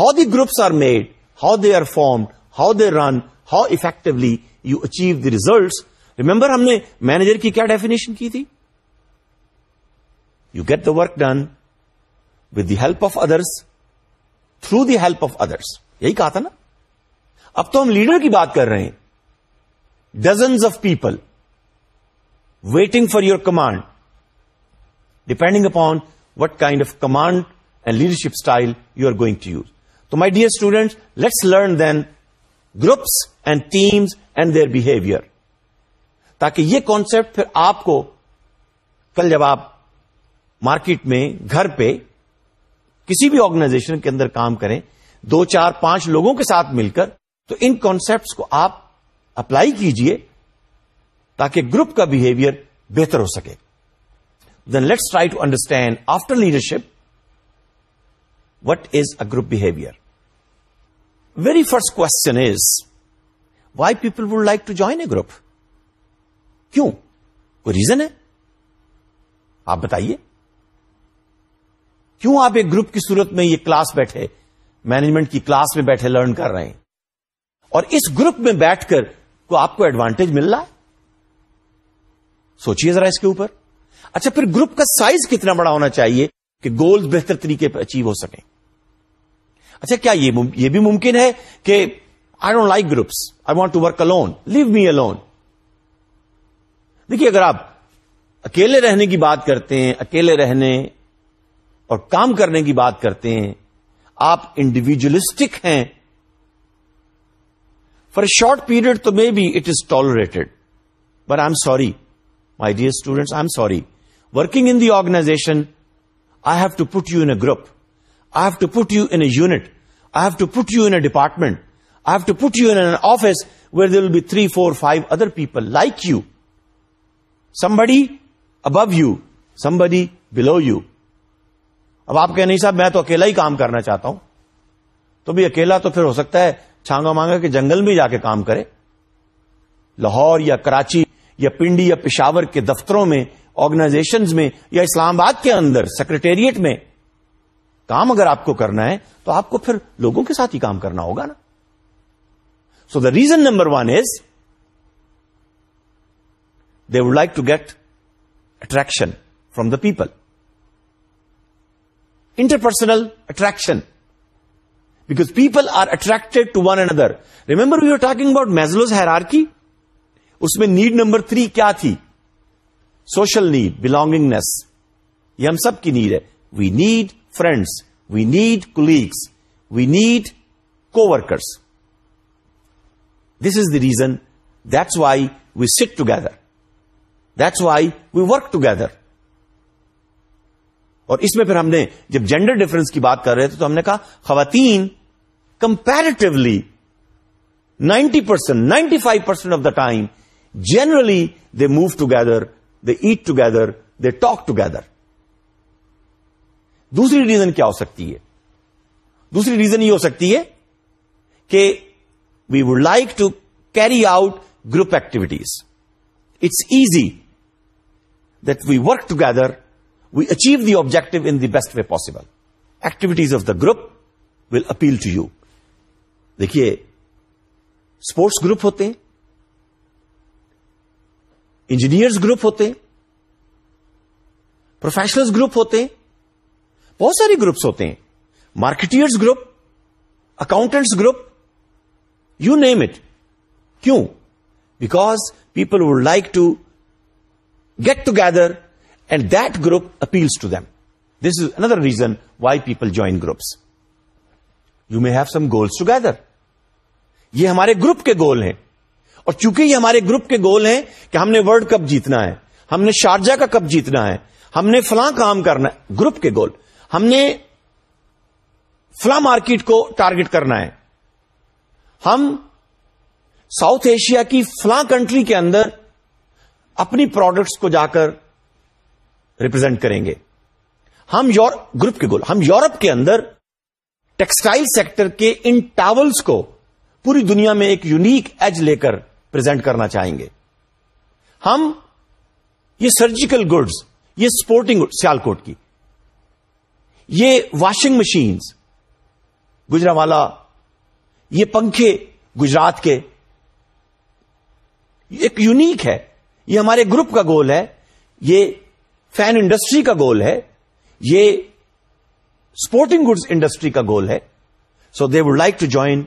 how the groups are made how they are form how they run how effectively you achieve the results remember ہم نے manager کی کیا definition کی تھی you get the work done with the help of others through the help of others یہی کہا تھا نا اب تو ہم لیڈر کی بات کر رہے ہیں dozens of people waiting for your command depending upon what kind of command and leadership style you are going to use تو my dear student let's learn then groups and teams and their behaviour تاکہ یہ concept آپ کو کل جب آپ market میں گھر پہ کسی بھی آرگنائزیشن کے اندر کام کریں دو چار پانچ لوگوں کے ساتھ مل کر تو ان کانسیپٹس کو آپ اپلائی کیجئے تاکہ گروپ کا بہیویئر بہتر ہو سکے then let's try to understand after leadership what is a group behaviour very first question is why people would like to join a group کیوں کوئی ریزن ہے آپ بتائیے کیوں آپ ایک گروپ کی صورت میں یہ کلاس بیٹھے مینجمنٹ کی کلاس میں بیٹھے لرن کر رہے ہیں اور اس گروپ میں بیٹھ کر تو آپ کو ایڈوانٹیج مل رہا ہے سوچیے ذرا اس کے اوپر اچھا پھر گروپ کا سائز کتنا بڑا ہونا چاہیے کہ گول بہتر طریقے پہ اچیو ہو سکیں اچھا کیا یہ مم... یہ بھی ممکن ہے کہ I don't like groups I want to work alone leave me alone دیکھیے اگر آپ اکیلے رہنے کی بات کرتے ہیں اکیلے رہنے اور کام کرنے کی بات کرتے ہیں آپ انڈیویجلسٹک ہیں فار اے شارٹ پیریڈ تو may be it is tolerated but I am sorry my dear student I am sorry working in the organization I have to put you in a group I have to put you in a unit I have to put you in a department I have to put you in office where دل will be three four five other people like you somebody above you somebody blue you اب آپ کہ نہیں صاحب میں تو اکیلا ہی کام کرنا چاہتا ہوں تو بھی اکیلا تو پھر ہو سکتا ہے چھانگا مانگا کہ جنگل میں جا کے کام کرے لاہور یا کراچی یا پنڈی یا پشاور کے دفتروں میں آرگنائزیشن میں یا اسلام آباد کے اندر سیکرٹریٹ میں کام اگر آپ کو کرنا ہے تو آپ کو پھر لوگوں کے ساتھ ہی کام کرنا ہوگا نا so the reason number one is they would like to get attraction from the people interpersonal attraction because people are attract to one and other remember we are talking about Maslow's ہے اس میں need number three کیا تھی social need belongingness یہ ہم سب کی need ہے we need friends we need colleagues we need coworkers this is the reason that's why we sit together that's why we work together اور اس میں پھر ہم نے جب جینڈر ڈفرنس کی بات کر رہے تھے تو ہم نے کہا خواتین comparatively ninety percent ninety five percent of the time generally they move together they eat together they talk together دوسری ریزن کیا ہو سکتی ہے دوسری ریزن یہ ہو سکتی ہے کہ we would like to carry out group activities it's easy that we work together we achieve the objective in the best way possible activities of the group will appeal to you دیکھیے sports group ہوتے ہیں engineers group ہوتے ہیں professionals group ہوتے ہیں بہت سارے groups ہوتے ہیں marketers group accountants group you name it کیوں because people would like to get together that group appeals to them. This is another reason why people join groups you may have some goals together یہ ہمارے group کے گول ہیں اور چونکہ یہ ہمارے group کے گول ہیں کہ ہم نے ورلڈ کپ جیتنا ہے ہم نے شارجہ کا کپ جیتنا ہے ہم نے فلاں کام کرنا ہے گروپ کے گول ہم نے فلاں مارکیٹ کو ٹارگٹ کرنا ہے ہم ساؤتھ ایشیا کی فلاں کنٹری کے اندر اپنی پروڈکٹس کو جا کر ریپرزینٹ کریں گے ہم گروپ کے گول ہم یورپ کے اندر ٹیکسٹائل سیکٹر کے ان ٹاولس کو پوری دنیا میں ایک یونیک ایج لے کر پرزینٹ کرنا چاہیں گے ہم یہ سرجیکل گڈس یہ سپورٹنگ سیال کوٹ کی یہ واشنگ مشینز گجرا والا یہ پنکھے گجرات کے ایک یونیک ہے یہ ہمارے گروپ کا گول ہے یہ فین انڈسٹری کا گول ہے یہ اسپورٹنگ گڈز انڈسٹری کا گول ہے so they would like to join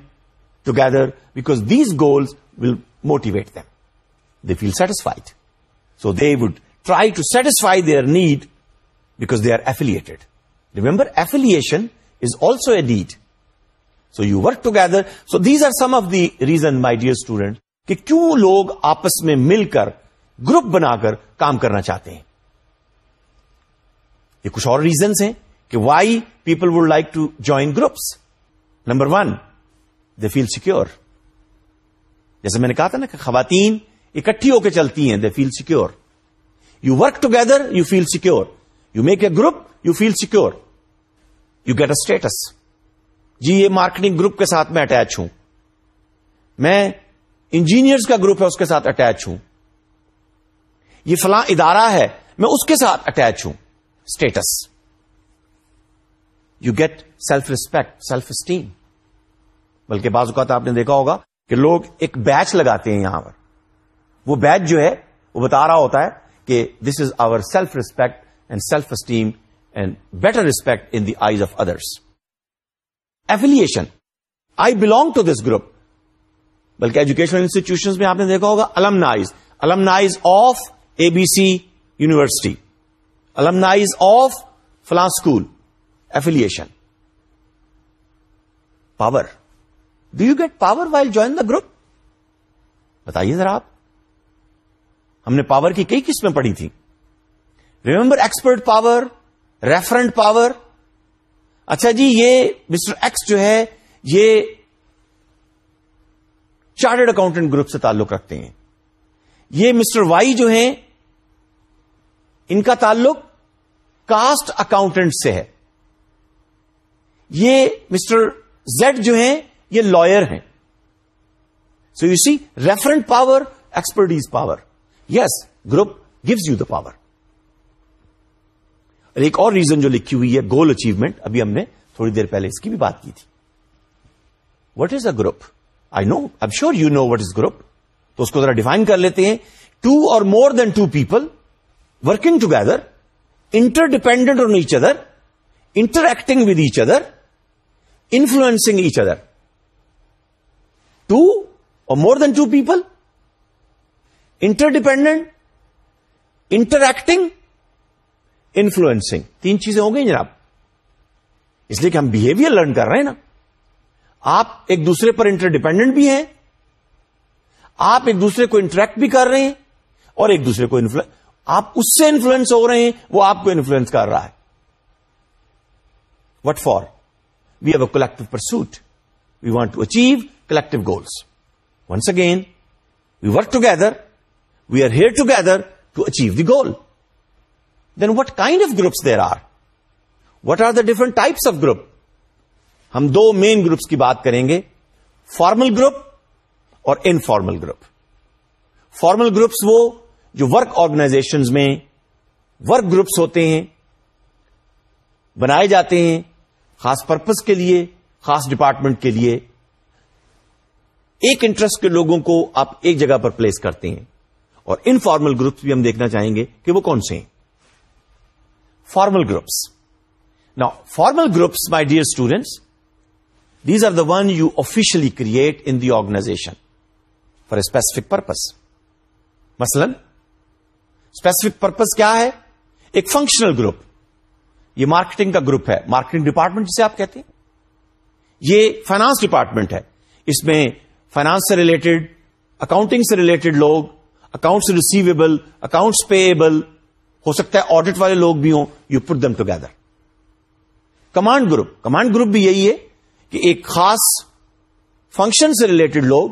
together because these goals will motivate them they feel satisfied so they would try to satisfy their need because they are affiliated remember affiliation is also a need so you work together so these are some of the reason my dear student کہ کیوں لوگ آپس میں مل کر group بنا کر کام کرنا چاہتے ہیں یہ کچھ اور ریزنس ہیں کہ why people would like to join groups number one they feel secure جیسے میں نے کہا تھا نا کہ خواتین اکٹھی ہو کے چلتی ہیں they feel secure you work together you feel secure you make a group you feel secure you get a status جی یہ مارکیٹنگ گروپ کے ساتھ میں اٹیچ ہوں میں انجینئرس کا گروپ ہے اس کے ساتھ اٹیچ ہوں یہ فلاں ادارہ ہے میں اس کے ساتھ اٹیچ ہوں status you get self respect self esteem بلکہ بعض اوقات آپ نے دیکھا ہوگا کہ لوگ ایک بیچ لگاتے ہیں یہاں پر وہ بیچ جو ہے وہ بتا رہا ہوتا ہے کہ this is our self respect and self esteem and better respect in the eyes of others affiliation I belong to this group بلکہ ایجوکیشنل انسٹیٹیوشن میں آپ نے دیکھا ہوگا alumni alumni of A B C university alumni of school affiliation power do you get power while join the group بتائیے ذرا آپ ہم نے پاور کی کئی قسمیں پڑھی تھیں remember expert power referent power اچھا جی یہ مسٹر ایکس جو ہے یہ چارٹرڈ اکاؤنٹنٹ گروپ سے تعلق رکھتے ہیں یہ مسٹر وائی جو ہیں ان کا تعلق کاسٹ اکاؤنٹنٹ سے ہے یہ مسٹر زیڈ جو ہیں یہ لائر ہیں so you see referent power expertise power yes group gives you the power اور ایک اور ریزن جو لکھی ہوئی ہے گول اچیومنٹ ابھی ہم نے تھوڑی دیر پہلے اس کی بھی بات کی تھی what is a group I know M sure you know what is group تو اس کو ذرا ڈیفائن کر لیتے ہیں two or more than two people working together interdependent on each other interacting with each other influencing each other two or more than two people interdependent interacting influencing تین چیزیں ہو گئی جناب اس لیے کہ ہم بہیویئر لرن کر رہے ہیں نا آپ ایک دوسرے پر انٹر ڈیپینڈنٹ بھی ہیں آپ ایک دوسرے کو انٹریکٹ بھی کر رہے ہیں اور ایک دوسرے کو انفلوئنس آپ اس سے انفلوئنس ہو رہے ہیں وہ آپ کو انفلوئنس کر رہا ہے what for we have a collective pursuit we want to achieve collective goals once again we work together we are here together to achieve the goal then what kind of groups there are what are the different types of group ہم دو main groups کی بات کریں گے formal group اور informal group formal groups وہ جو work organizations میں ورک گروپس ہوتے ہیں بنائے جاتے ہیں خاص پرپز کے لیے خاص ڈپارٹمنٹ کے لیے ایک انٹرسٹ کے لوگوں کو آپ ایک جگہ پر پلیس کرتے ہیں اور ان فارمل گروپس بھی ہم دیکھنا چاہیں گے کہ وہ کون سے ہیں فارمل گروپس نا formal groups my dear students these are the one you officially create in the organization for a specific purpose مثلاً اسپیسیفک پرپز کیا ہے ایک فنکشنل گروپ یہ مارکیٹنگ کا گروپ ہے مارکیٹنگ ڈپارٹمنٹ جسے آپ کہتے ہیں یہ فائنانس ڈپارٹمنٹ ہے اس میں فائنانس سے ریلیٹڈ اکاؤنٹنگ سے ریلیٹڈ لوگ اکاؤنٹس ریسیویبل اکاؤنٹس ایبل ہو سکتا ہے آڈٹ والے لوگ بھی ہوں you put them together command group command group بھی یہی ہے کہ ایک خاص فنکشن سے ریلیٹڈ لوگ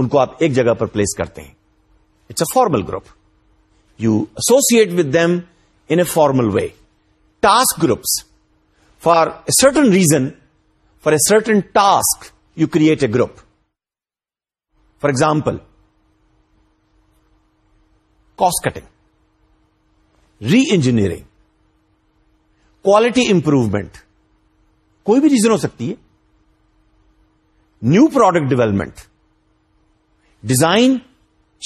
ان کو آپ ایک جگہ پر پلیس کرتے ہیں it's a formal group you associate with them in a formal way task groups for a certain reason for a certain task you create a group for example cost cutting reengineering quality improvement کوئی بھی reason ہو سکتی ہے new product development design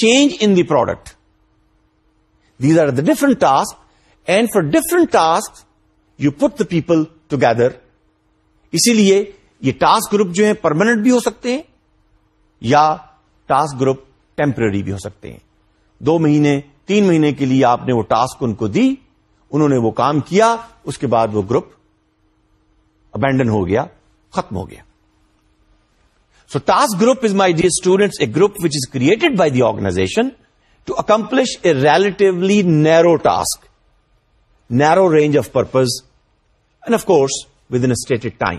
change in the product ر different task and four different task you put the people together اسی لیے یہ task group جو ہے پرماننٹ بھی ہو سکتے ہیں یا ٹاسک گروپ ٹیمپرری بھی ہو سکتے ہیں دو مہینے تین مہینے کے لیے آپ نے وہ ٹاسک ان کو دی انہوں نے وہ کام کیا اس کے بعد وہ گروپ ابینڈن ہو گیا ختم ہو گیا so task group is my dear students a group which is created by the organization to accomplish a relatively narrow task narrow range of purpose and of course within stated time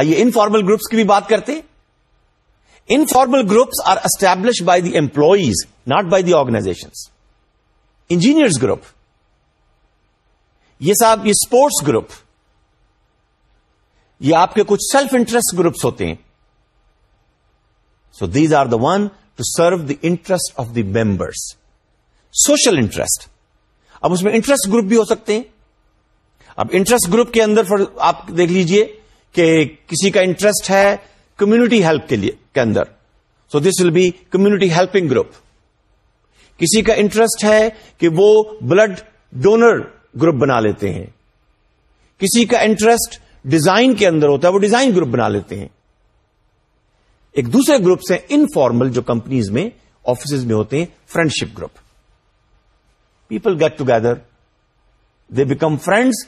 آئیے informal groups کی بھی بات کرتے informal groups are establish by the employees not by the organization engineers group یہ صاحب یہ sports group یہ آپ کے کچھ سیلف انٹرسٹ گروپس ہوتے ہیں so these are the one to serve the interest of the members social interest اب اس میں انٹرسٹ گروپ بھی ہو سکتے ہیں اب انٹرسٹ گروپ کے اندر آپ دیکھ لیجئے کہ کسی کا انٹرسٹ ہے کمیونٹی ہیلپ کے اندر so this will be community helping group کسی کا انٹرسٹ ہے کہ وہ بلڈ ڈونر گروپ بنا لیتے ہیں کسی کا انٹرسٹ ڈیزائن کے اندر ہوتا ہے وہ ڈیزائن گروپ بنا لیتے ہیں ایک دوسرے گروپس ہیں انفارمل جو کمپنیز میں آفیسز میں ہوتے ہیں friend ship group people get together they become friends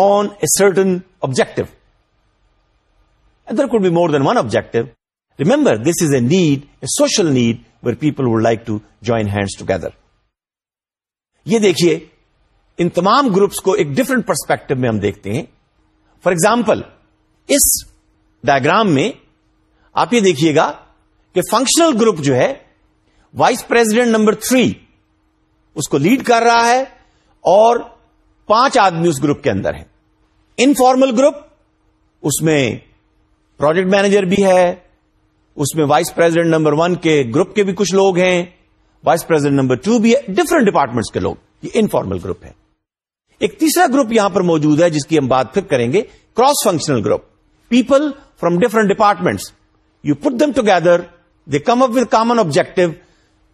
on a certain objective there could be more than one objective remember this is a need a social need where people would like to join hands together یہ دیکھیے ان تمام گروپس کو ایک different perspective میں ہم دیکھتے ہیں فار ایگزامپل اس ڈائگرام میں آپ یہ دیکھیے گا کہ فنکشنل گروپ جو ہے وائس پریزیڈنٹ نمبر تھری اس کو لیڈ کر رہا ہے اور پانچ آدمی اس گروپ کے اندر ہیں انفارمل گروپ اس میں پروجیکٹ مینیجر بھی ہے اس میں وائس پریزیڈنٹ نمبر ون کے گروپ کے بھی کچھ لوگ ہیں وائس پریزیڈنٹ نمبر ٹو بھی ہے ڈفرنٹ ڈپارٹمنٹس کے لوگ یہ انفارمل گروپ ہے ایک تیسرا گروپ یہاں پر موجود ہے جس کی ہم بات پھر کریں گے cross functional group people from different departments You put them together, they come up with common objective.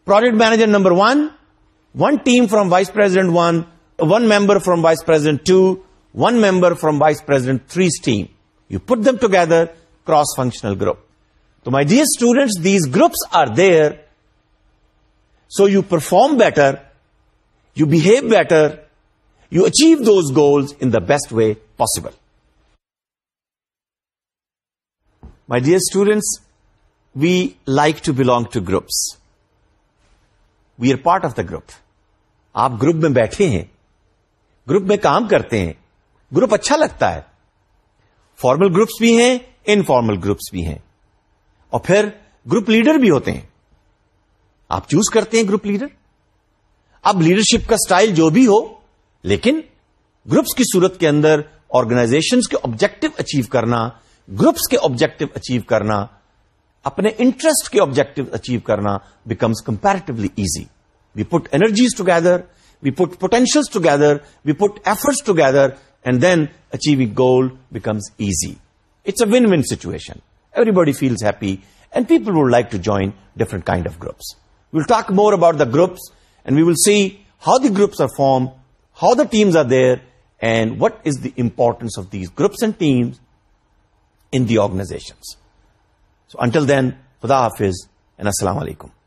Project manager number one team from vice president one member from vice president two, one member from vice president three's team. You put them together, cross-functional group. So my dear students, these groups are there so you perform better, you behave better, you achieve those goals in the best way possible. My dear students we like to belong to groups we are part of the group آپ group میں بیٹھے ہیں group میں کام کرتے ہیں group اچھا لگتا ہے فارمل گروپس بھی ہیں انفارمل گروپس بھی ہیں اور پھر گروپ لیڈر بھی ہوتے ہیں آپ چوز کرتے ہیں گروپ لیڈر اب لیڈرشپ کا سٹائل جو بھی ہو لیکن گروپس کی صورت کے اندر آرگنائزیشن کے آبجیکٹو اچیو کرنا گروپس کے آبجیکٹو اچیو کرنا اپنے انٹرسٹ کے آبجیکٹو اچیو کرنا becomes comparatively easy we put energies together we put potential together we put efforts together and then achieve goal becomes easy it's a win win situation everybody feels happy and people would like to join different kind of groups we will talk more about the groups and we will see how the groups are form how the teams are there and what is the importance of these groups and teams in the the organizations so until then خدا حافظ and السلام علیکم